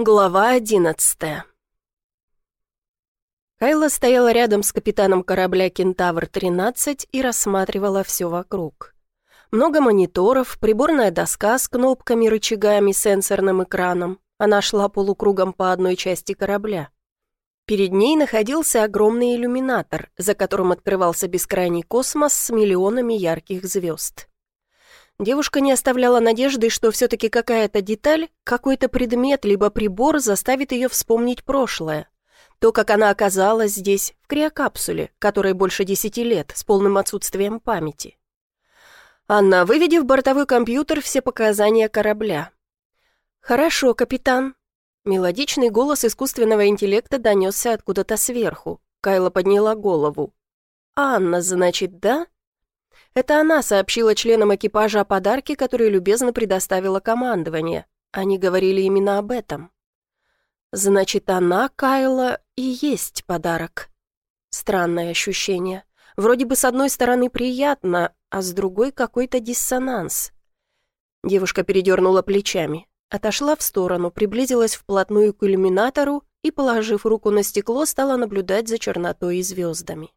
Глава одиннадцатая Кайла стояла рядом с капитаном корабля «Кентавр-13» и рассматривала все вокруг. Много мониторов, приборная доска с кнопками, рычагами, сенсорным экраном. Она шла полукругом по одной части корабля. Перед ней находился огромный иллюминатор, за которым открывался бескрайний космос с миллионами ярких звезд. Девушка не оставляла надежды, что все-таки какая-то деталь, какой-то предмет либо прибор заставит ее вспомнить прошлое. То, как она оказалась здесь, в криокапсуле, которой больше десяти лет, с полным отсутствием памяти. Анна, выведи в бортовой компьютер все показания корабля. «Хорошо, капитан». Мелодичный голос искусственного интеллекта донесся откуда-то сверху. Кайла подняла голову. «Анна, значит, да?» Это она сообщила членам экипажа о подарке, который любезно предоставила командование. Они говорили именно об этом. Значит, она, Кайла, и есть подарок. Странное ощущение. Вроде бы с одной стороны приятно, а с другой какой-то диссонанс. Девушка передернула плечами, отошла в сторону, приблизилась вплотную к иллюминатору и, положив руку на стекло, стала наблюдать за чернотой и звездами.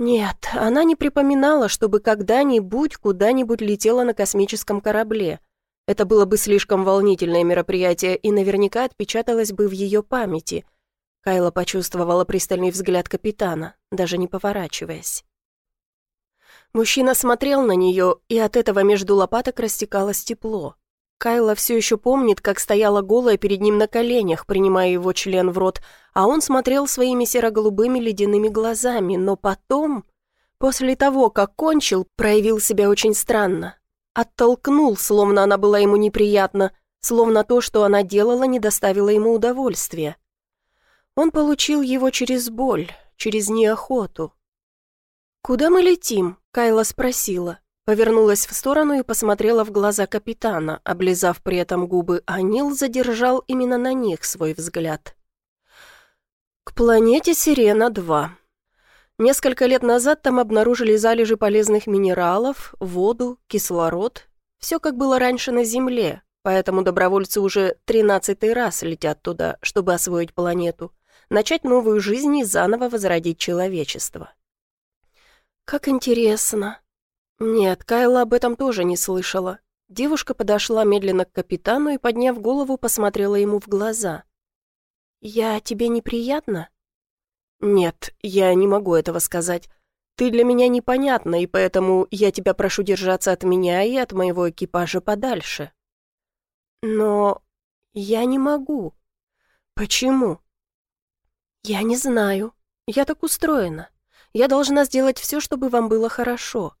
Нет, она не припоминала, чтобы когда-нибудь куда-нибудь летела на космическом корабле. Это было бы слишком волнительное мероприятие и наверняка отпечаталось бы в ее памяти. Кайла почувствовала пристальный взгляд капитана, даже не поворачиваясь. Мужчина смотрел на нее, и от этого между лопаток растекалось тепло. Кайла все еще помнит, как стояла голая перед ним на коленях, принимая его член в рот, а он смотрел своими серо-голубыми ледяными глазами, но потом, после того, как кончил, проявил себя очень странно. Оттолкнул, словно она была ему неприятна, словно то, что она делала, не доставило ему удовольствия. Он получил его через боль, через неохоту. «Куда мы летим?» — Кайла спросила. Повернулась в сторону и посмотрела в глаза капитана, облизав при этом губы, а Нил задержал именно на них свой взгляд. К планете Сирена-2. Несколько лет назад там обнаружили залежи полезных минералов, воду, кислород. Все как было раньше на Земле, поэтому добровольцы уже тринадцатый раз летят туда, чтобы освоить планету, начать новую жизнь и заново возродить человечество. «Как интересно», нет, Кайла об этом тоже не слышала. Девушка подошла медленно к капитану и, подняв голову, посмотрела ему в глаза. «Я тебе неприятна?» «Нет, я не могу этого сказать. Ты для меня непонятна, и поэтому я тебя прошу держаться от меня и от моего экипажа подальше». «Но я не могу. Почему?» «Я не знаю. Я так устроена. Я должна сделать все, чтобы вам было хорошо.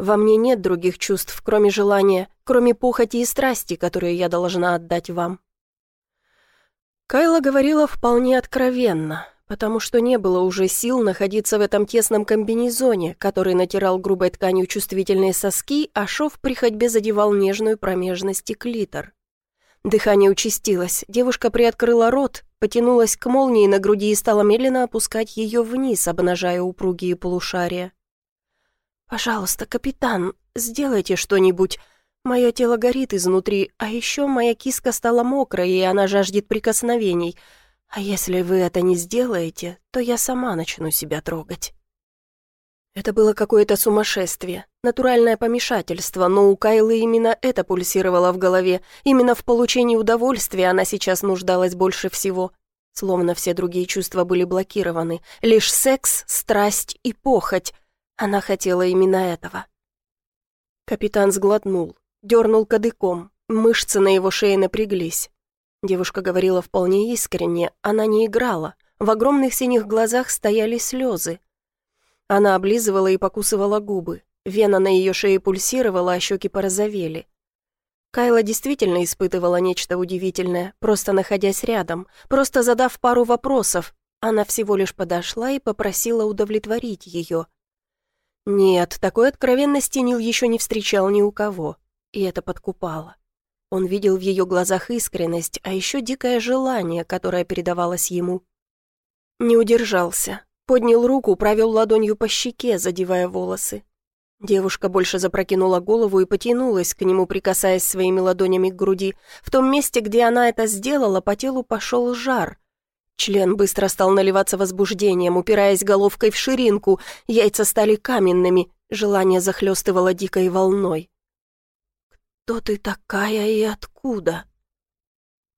Во мне нет других чувств, кроме желания, кроме похоти и страсти, которые я должна отдать вам». Кайла говорила вполне откровенно, потому что не было уже сил находиться в этом тесном комбинезоне, который натирал грубой тканью чувствительные соски, а шов при ходьбе задевал нежную промежность и клитор. Дыхание участилось, девушка приоткрыла рот, потянулась к молнии на груди и стала медленно опускать ее вниз, обнажая упругие полушария. «Пожалуйста, капитан, сделайте что-нибудь. Мое тело горит изнутри, а еще моя киска стала мокрой, и она жаждет прикосновений. А если вы это не сделаете, то я сама начну себя трогать». Это было какое-то сумасшествие, натуральное помешательство, но у Кайлы именно это пульсировало в голове. Именно в получении удовольствия она сейчас нуждалась больше всего. Словно все другие чувства были блокированы. Лишь секс, страсть и похоть. Она хотела именно этого. Капитан сглотнул, дернул кадыком, мышцы на его шее напряглись. Девушка говорила вполне искренне, она не играла. В огромных синих глазах стояли слезы. Она облизывала и покусывала губы. Вена на ее шее пульсировала, а щеки порозовели. Кайла действительно испытывала нечто удивительное, просто находясь рядом, просто задав пару вопросов. Она всего лишь подошла и попросила удовлетворить ее, нет, такой откровенности Нил еще не встречал ни у кого, и это подкупало. Он видел в ее глазах искренность, а еще дикое желание, которое передавалось ему. Не удержался, поднял руку, провел ладонью по щеке, задевая волосы. Девушка больше запрокинула голову и потянулась к нему, прикасаясь своими ладонями к груди. В том месте, где она это сделала, по телу пошел жар. Член быстро стал наливаться возбуждением, упираясь головкой в ширинку, яйца стали каменными, желание захлестывало дикой волной. «Кто ты такая и откуда?»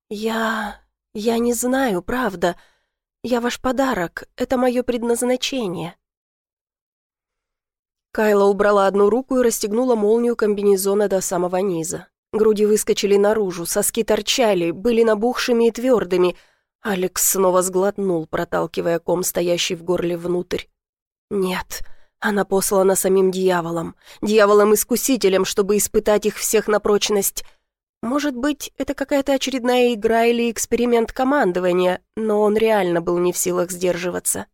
«Я... я не знаю, правда. Я ваш подарок, это мое предназначение». Кайла убрала одну руку и расстегнула молнию комбинезона до самого низа. Груди выскочили наружу, соски торчали, были набухшими и твердыми. Алекс снова сглотнул, проталкивая ком, стоящий в горле внутрь. «Нет, она послана самим дьяволом, дьяволом-искусителем, чтобы испытать их всех на прочность. Может быть, это какая-то очередная игра или эксперимент командования, но он реально был не в силах сдерживаться.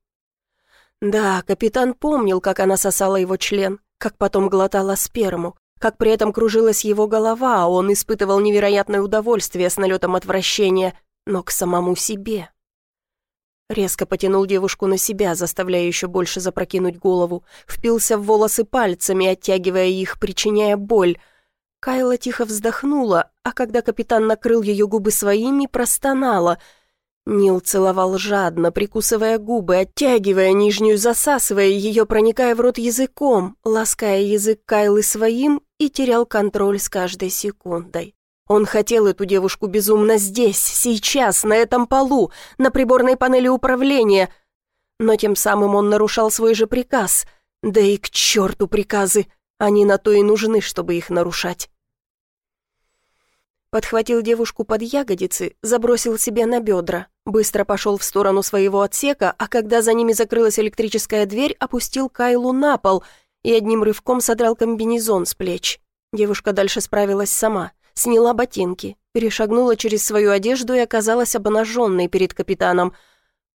Да, капитан помнил, как она сосала его член, как потом глотала сперму, как при этом кружилась его голова, а он испытывал невероятное удовольствие с налетом отвращения, но к самому себе. Резко потянул девушку на себя, заставляя еще больше запрокинуть голову, впился в волосы пальцами, оттягивая их, причиняя боль. Кайла тихо вздохнула, а когда капитан накрыл ее губы своими, простонала — Нил целовал жадно, прикусывая губы, оттягивая нижнюю, засасывая ее, проникая в рот языком, лаская язык Кайлы своим и терял контроль с каждой секундой. Он хотел эту девушку безумно здесь, сейчас, на этом полу, на приборной панели управления, но тем самым он нарушал свой же приказ. Да и к черту приказы, они на то и нужны, чтобы их нарушать. Подхватил девушку под ягодицы, забросил себе на бедра, быстро пошел в сторону своего отсека, а когда за ними закрылась электрическая дверь, опустил Кайлу на пол и одним рывком содрал комбинезон с плеч. Девушка дальше справилась сама, сняла ботинки, перешагнула через свою одежду и оказалась обнаженной перед капитаном.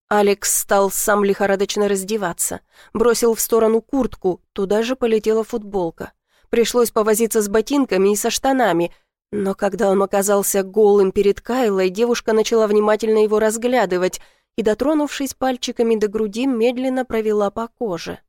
Алекс стал сам лихорадочно раздеваться, бросил в сторону куртку, туда же полетела футболка. Пришлось повозиться с ботинками и со штанами — но когда он оказался голым перед Кайлой, девушка начала внимательно его разглядывать и, дотронувшись пальчиками до груди, медленно провела по коже.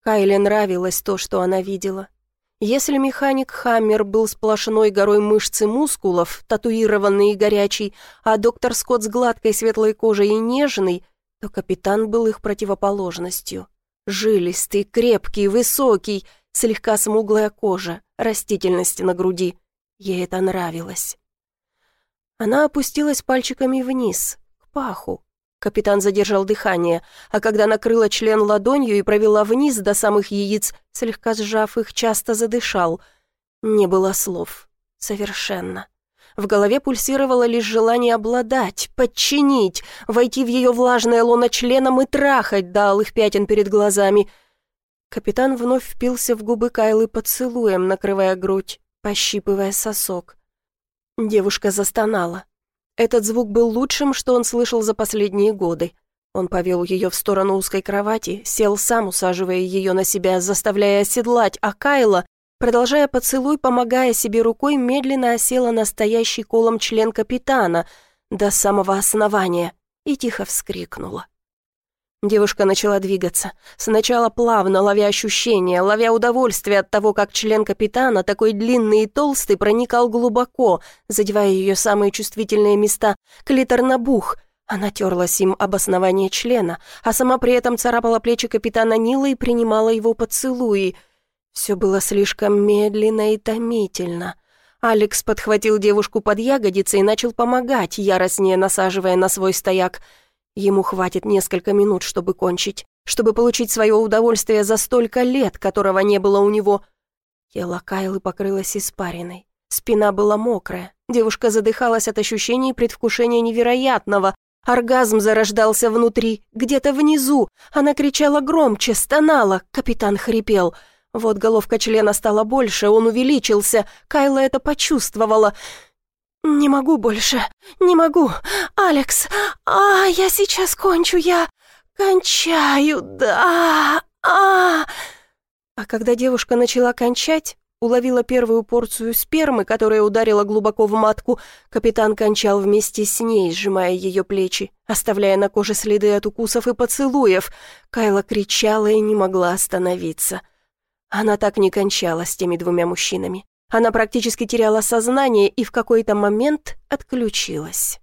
Кайле нравилось то, что она видела. Если механик Хаммер был сплошной горой мышц и мускулов, татуированный и горячий, а доктор Скотт с гладкой светлой кожей и нежный, то капитан был их противоположностью. Жилистый, крепкий, высокий, слегка смуглая кожа, растительность на груди — Ей это нравилось. Она опустилась пальчиками вниз, к паху. Капитан задержал дыхание, а когда накрыла член ладонью и провела вниз до самых яиц, слегка сжав их, часто задышал. Не было слов. Совершенно. В голове пульсировало лишь желание обладать, подчинить, войти в ее влажное лоно членом и трахать до алых пятен перед глазами. Капитан вновь впился в губы Кайлы поцелуем, накрывая грудь пощипывая сосок. Девушка застонала. Этот звук был лучшим, что он слышал за последние годы. Он повел ее в сторону узкой кровати, сел сам, усаживая ее на себя, заставляя оседлать, а Кайла, продолжая поцелуй, помогая себе рукой, медленно осела настоящий колом член капитана до самого основания и тихо вскрикнула. Девушка начала двигаться. Сначала плавно, ловя ощущения, ловя удовольствие от того, как член капитана, такой длинный и толстый, проникал глубоко, задевая ее самые чувствительные места. Клитор набух. Она терлась им об основание члена, а сама при этом царапала плечи капитана Нила и принимала его поцелуи. Все было слишком медленно и томительно. Алекс подхватил девушку под ягодицы и начал помогать, яростнее насаживая на свой стояк – Ему хватит несколько минут, чтобы кончить, чтобы получить свое удовольствие за столько лет, которого не было у него. Тело Кайлы покрылось испариной. Спина была мокрая. Девушка задыхалась от ощущений предвкушения невероятного. Оргазм зарождался внутри, где-то внизу. Она кричала громче, стонала. Капитан хрипел. Вот головка члена стала больше, он увеличился. Кайла это почувствовала. «Не могу больше, не могу. Алекс, а, я сейчас кончу, я кончаю, да, а...» А когда девушка начала кончать, уловила первую порцию спермы, которая ударила глубоко в матку, капитан кончал вместе с ней, сжимая ее плечи, оставляя на коже следы от укусов и поцелуев. Кайла кричала и не могла остановиться. Она так не кончала с теми двумя мужчинами. Она практически теряла сознание и в какой-то момент отключилась.